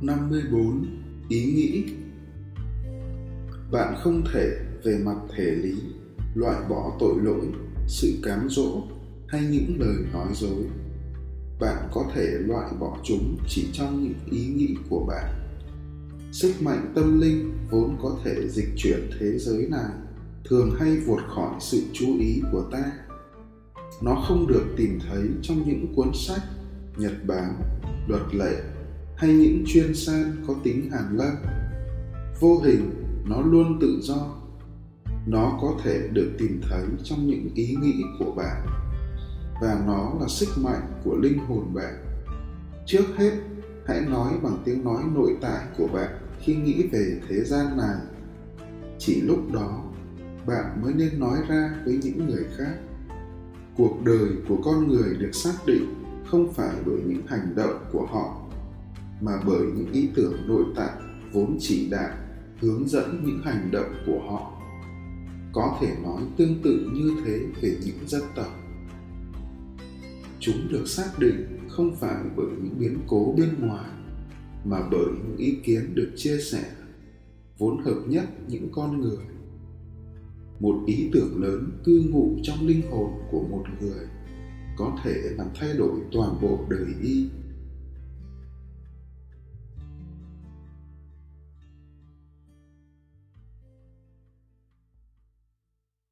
54 ý nghĩ. Bạn không thể về mặt thể lý, loại bỏ tội lỗi, sự cám dỗ hay những lời nói dối. Bạn có thể loại bỏ chúng chỉ trong những ý nghĩ của bạn. Sức mạnh tâm linh vốn có thể dịch chuyển thế giới này, thường hay vượt khỏi sự chú ý của ta. Nó không được tìm thấy trong những cuốn sách, nhật báo luật lệ hay những chuyên san có tính hàn lâm. Vô hình, nó luôn tự do. Nó có thể được tìm thấy trong những ý nghĩ của bạn. Và nó là sức mạnh của linh hồn bạn. Trước hết, hãy nói bằng tiếng nói nội tại của bạn khi nghĩ về thế gian này. Chỉ lúc đó, bạn mới nên nói ra với những người khác. Cuộc đời của con người được xác định không phải bởi những hành động của họ mà bởi những ý tưởng nội tại vốn chỉ đạo hướng dẫn những hành động của họ. Có thể nói tương tự như thế về những dân tộc. Chúng được xác định không phải bởi những biến cố bên ngoài, mà bởi những ý kiến được chia sẻ, vốn hợp nhất những con người. Một ý tưởng lớn cư ngụ trong linh hồn của một người có thể làm thay đổi toàn bộ đời y